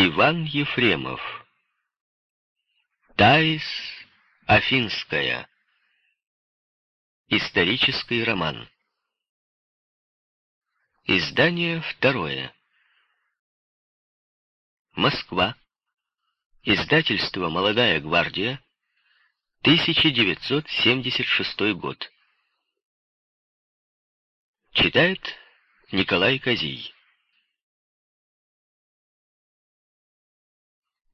Иван Ефремов. Таис Афинская. Исторический роман. Издание второе. Москва. Издательство «Молодая гвардия», 1976 год. Читает Николай Козий.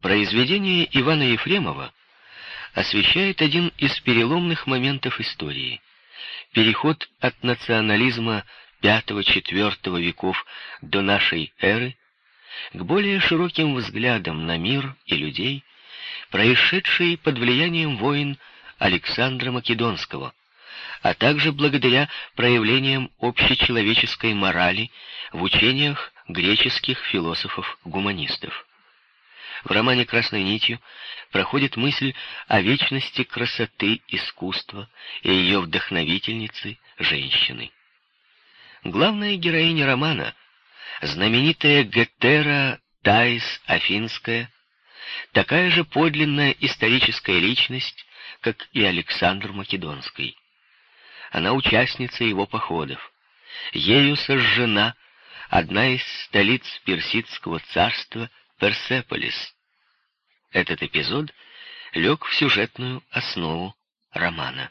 Произведение Ивана Ефремова освещает один из переломных моментов истории. Переход от национализма V-IV веков до нашей эры к более широким взглядам на мир и людей, происшедший под влиянием войн Александра Македонского, а также благодаря проявлениям общечеловеческой морали в учениях греческих философов-гуманистов. В романе «Красной нитью» проходит мысль о вечности красоты искусства и ее вдохновительницы женщины. Главная героиня романа — знаменитая Гетера Таис Афинская, такая же подлинная историческая личность, как и Александр Македонский. Она участница его походов. Ею сожжена одна из столиц персидского царства Персеполис, этот эпизод лег в сюжетную основу романа.